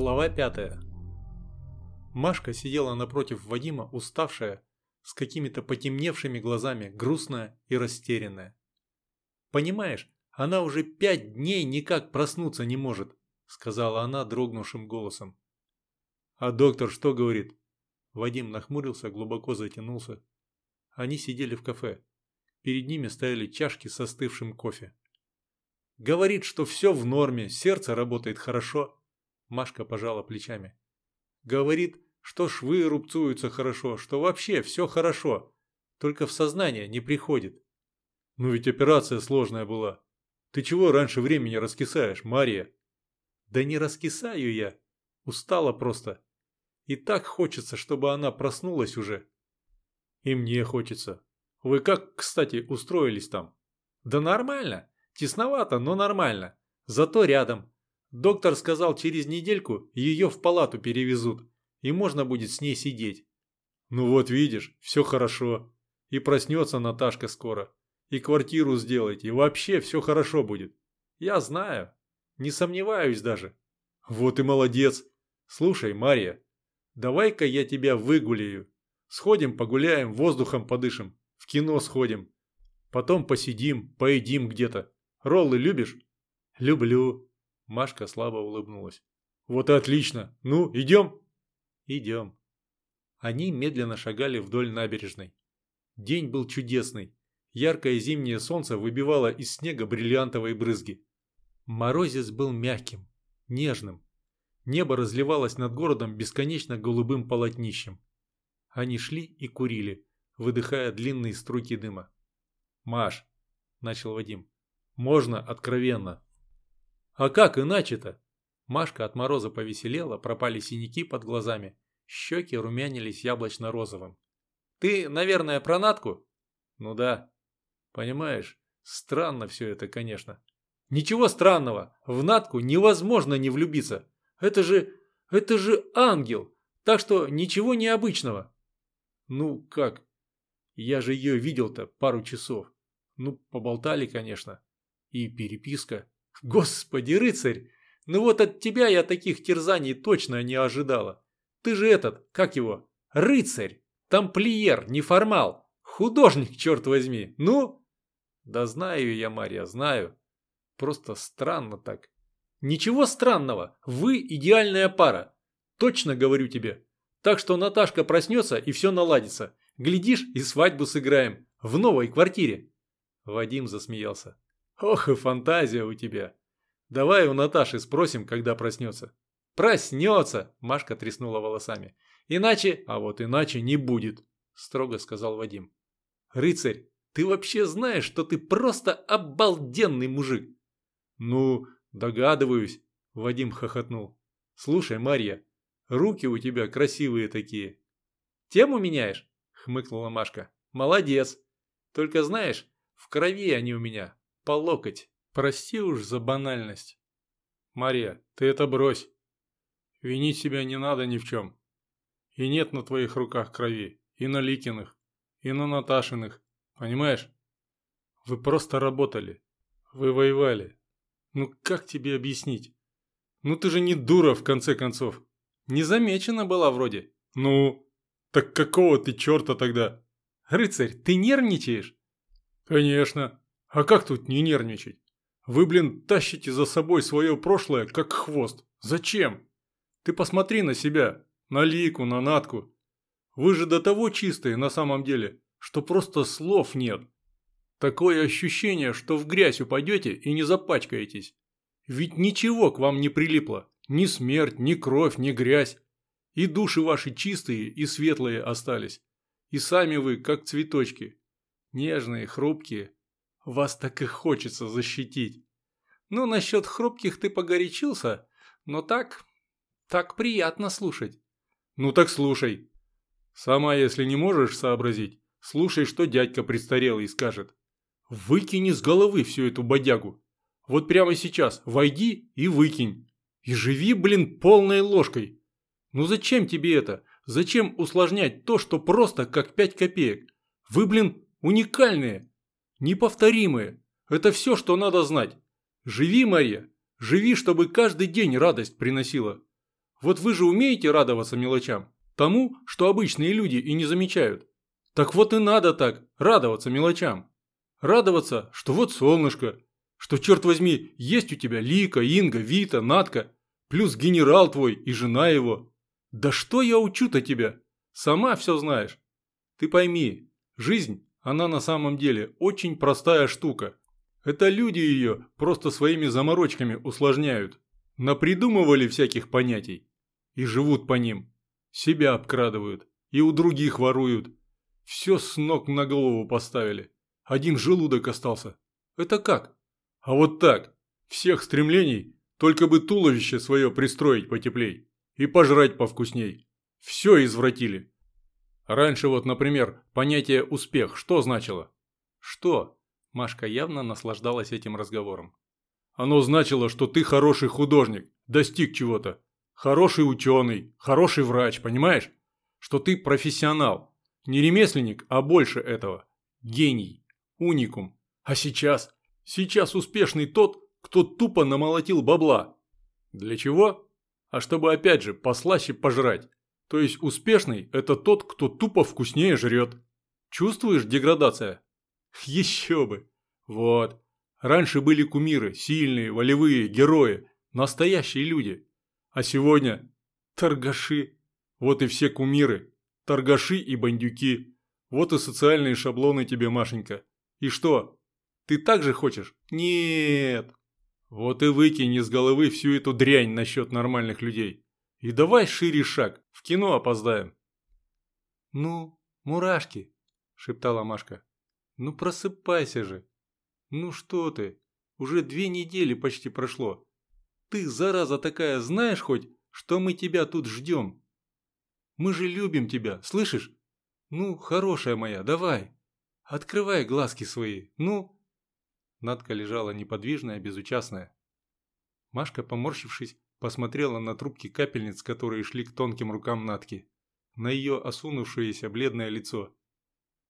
Глава пятая. Машка сидела напротив Вадима, уставшая, с какими-то потемневшими глазами, грустная и растерянная. «Понимаешь, она уже пять дней никак проснуться не может», сказала она дрогнувшим голосом. «А доктор что говорит?» Вадим нахмурился, глубоко затянулся. Они сидели в кафе. Перед ними стояли чашки с остывшим кофе. «Говорит, что все в норме, сердце работает хорошо», Машка пожала плечами. Говорит, что швы рубцуются хорошо, что вообще все хорошо, только в сознание не приходит. Ну ведь операция сложная была. Ты чего раньше времени раскисаешь, Мария? Да не раскисаю я. Устала просто. И так хочется, чтобы она проснулась уже. И мне хочется. Вы как, кстати, устроились там? Да нормально. Тесновато, но нормально. Зато рядом. Доктор сказал, через недельку ее в палату перевезут, и можно будет с ней сидеть. Ну вот видишь, все хорошо. И проснется Наташка скоро. И квартиру сделайте, и вообще все хорошо будет. Я знаю. Не сомневаюсь даже. Вот и молодец. Слушай, Мария, давай-ка я тебя выгуляю. Сходим погуляем, воздухом подышим, в кино сходим. Потом посидим, поедим где-то. Роллы любишь? Люблю. Машка слабо улыбнулась. «Вот и отлично! Ну, идем?» «Идем». Они медленно шагали вдоль набережной. День был чудесный. Яркое зимнее солнце выбивало из снега бриллиантовые брызги. Морозец был мягким, нежным. Небо разливалось над городом бесконечно голубым полотнищем. Они шли и курили, выдыхая длинные струйки дыма. «Маш», – начал Вадим, – «можно откровенно?» А как иначе-то? Машка от мороза повеселела, пропали синяки под глазами. Щеки румянились яблочно-розовым. Ты, наверное, про Натку? Ну да. Понимаешь, странно все это, конечно. Ничего странного. В Натку невозможно не влюбиться. Это же... это же ангел. Так что ничего необычного. Ну, как? Я же ее видел-то пару часов. Ну, поболтали, конечно. И переписка. Господи, рыцарь! Ну вот от тебя я таких терзаний точно не ожидала. Ты же этот, как его, рыцарь, тамплиер, неформал, художник, черт возьми, ну? Да знаю я, Мария, знаю. Просто странно так. Ничего странного, вы идеальная пара. Точно говорю тебе. Так что Наташка проснется и все наладится. Глядишь, и свадьбу сыграем. В новой квартире. Вадим засмеялся. Ох и фантазия у тебя. Давай у Наташи спросим, когда проснется. Проснется, Машка тряснула волосами. Иначе, а вот иначе не будет, строго сказал Вадим. Рыцарь, ты вообще знаешь, что ты просто обалденный мужик? Ну, догадываюсь, Вадим хохотнул. Слушай, Марья, руки у тебя красивые такие. Тему меняешь? Хмыкнула Машка. Молодец. Только знаешь, в крови они у меня, по локоть. Прости уж за банальность. Мария, ты это брось. Винить себя не надо ни в чем. И нет на твоих руках крови. И на Ликиных. И на Наташиных. Понимаешь? Вы просто работали. Вы воевали. Ну как тебе объяснить? Ну ты же не дура, в конце концов. Не замечена была вроде. Ну, так какого ты черта тогда? Рыцарь, ты нервничаешь? Конечно. А как тут не нервничать? Вы, блин, тащите за собой свое прошлое, как хвост. Зачем? Ты посмотри на себя, на Лику, на Натку. Вы же до того чистые на самом деле, что просто слов нет. Такое ощущение, что в грязь упадете и не запачкаетесь. Ведь ничего к вам не прилипло. Ни смерть, ни кровь, ни грязь. И души ваши чистые и светлые остались. И сами вы, как цветочки. Нежные, хрупкие, вас так и хочется защитить. Ну, насчет хрупких ты погорячился, но так... так приятно слушать. Ну так слушай. Сама, если не можешь сообразить, слушай, что дядька престарелый скажет. Выкини с головы всю эту бодягу. Вот прямо сейчас войди и выкинь. И живи, блин, полной ложкой. Ну зачем тебе это? Зачем усложнять то, что просто как пять копеек? Вы, блин, уникальные. Неповторимые. Это все, что надо знать. Живи, Мария. Живи, чтобы каждый день радость приносила. Вот вы же умеете радоваться мелочам? Тому, что обычные люди и не замечают. Так вот и надо так, радоваться мелочам. Радоваться, что вот солнышко, что, черт возьми, есть у тебя Лика, Инга, Вита, Натка, плюс генерал твой и жена его. Да что я учу-то тебя? Сама все знаешь. Ты пойми, жизнь, она на самом деле очень простая штука. Это люди ее просто своими заморочками усложняют. Напридумывали всяких понятий. И живут по ним. Себя обкрадывают. И у других воруют. Все с ног на голову поставили. Один желудок остался. Это как? А вот так. Всех стремлений, только бы туловище свое пристроить потеплей. И пожрать повкусней. Все извратили. Раньше вот, например, понятие «успех» что значило? Что? Машка явно наслаждалась этим разговором. Оно значило, что ты хороший художник, достиг чего-то. Хороший ученый, хороший врач, понимаешь? Что ты профессионал. Не ремесленник, а больше этого. Гений. Уникум. А сейчас? Сейчас успешный тот, кто тупо намолотил бабла. Для чего? А чтобы опять же послаще пожрать. То есть успешный – это тот, кто тупо вкуснее жрет. Чувствуешь деградация? Еще бы. Вот. Раньше были кумиры, сильные, волевые, герои, настоящие люди. А сегодня – торгаши. Вот и все кумиры. Торгаши и бандюки. Вот и социальные шаблоны тебе, Машенька. И что? Ты так же хочешь? Нет. Вот и выкинь из головы всю эту дрянь насчет нормальных людей. И давай шире шаг, в кино опоздаем. Ну, мурашки, шептала Машка. Ну просыпайся же. Ну что ты, уже две недели почти прошло. Ты, зараза такая, знаешь хоть, что мы тебя тут ждем? Мы же любим тебя, слышишь? Ну, хорошая моя, давай. Открывай глазки свои, ну. Надка лежала неподвижная, безучастная. Машка, поморщившись, посмотрела на трубки капельниц, которые шли к тонким рукам Натки, на ее осунувшееся бледное лицо,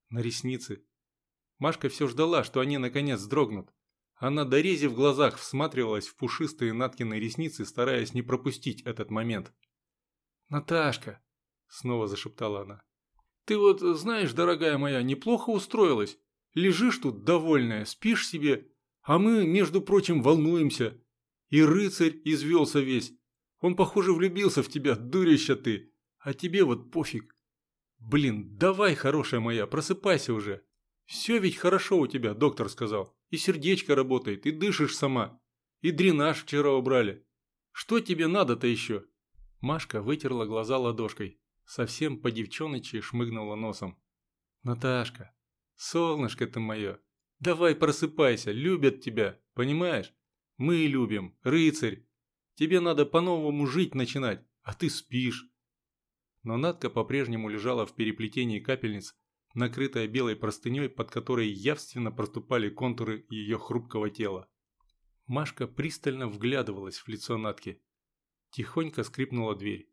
на ресницы. Машка все ждала, что они наконец дрогнут. Она до рези в глазах всматривалась в пушистые Наткины ресницы, стараясь не пропустить этот момент. «Наташка!» – снова зашептала она. «Ты вот, знаешь, дорогая моя, неплохо устроилась. Лежишь тут довольная, спишь себе, а мы, между прочим, волнуемся. И рыцарь извелся весь. Он, похоже, влюбился в тебя, дурища ты. А тебе вот пофиг. Блин, давай, хорошая моя, просыпайся уже. Все ведь хорошо у тебя, доктор сказал. И сердечко работает, и дышишь сама. И дренаж вчера убрали. Что тебе надо-то еще? Машка вытерла глаза ладошкой. Совсем по девчоночи шмыгнула носом. Наташка, солнышко ты мое, давай просыпайся, любят тебя, понимаешь? Мы любим, рыцарь. Тебе надо по-новому жить начинать, а ты спишь. Но Надка по-прежнему лежала в переплетении капельниц, накрытая белой простыней, под которой явственно проступали контуры ее хрупкого тела. Машка пристально вглядывалась в лицо Натки. Тихонько скрипнула дверь.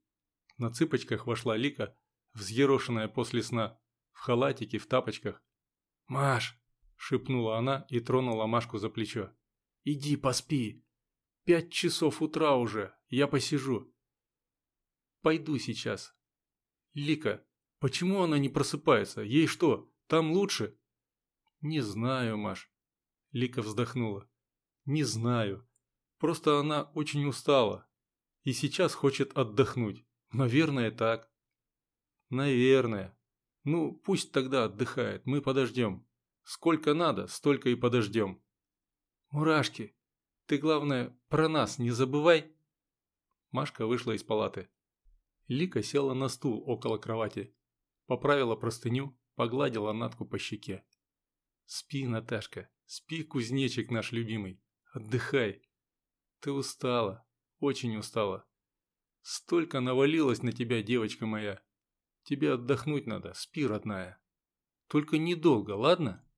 На цыпочках вошла Лика, взъерошенная после сна, в халатике, в тапочках. «Маш!» – шепнула она и тронула Машку за плечо. Иди поспи. Пять часов утра уже, я посижу. Пойду сейчас. Лика, почему она не просыпается? Ей что, там лучше? Не знаю, Маш. Лика вздохнула. Не знаю. Просто она очень устала. И сейчас хочет отдохнуть. Наверное, так. Наверное. Ну, пусть тогда отдыхает, мы подождем. Сколько надо, столько и подождем. «Мурашки, ты, главное, про нас не забывай!» Машка вышла из палаты. Лика села на стул около кровати, поправила простыню, погладила Натку по щеке. «Спи, Наташка, спи, кузнечик наш любимый, отдыхай. Ты устала, очень устала. Столько навалилось на тебя, девочка моя. Тебе отдохнуть надо, спи, родная. Только недолго, ладно?»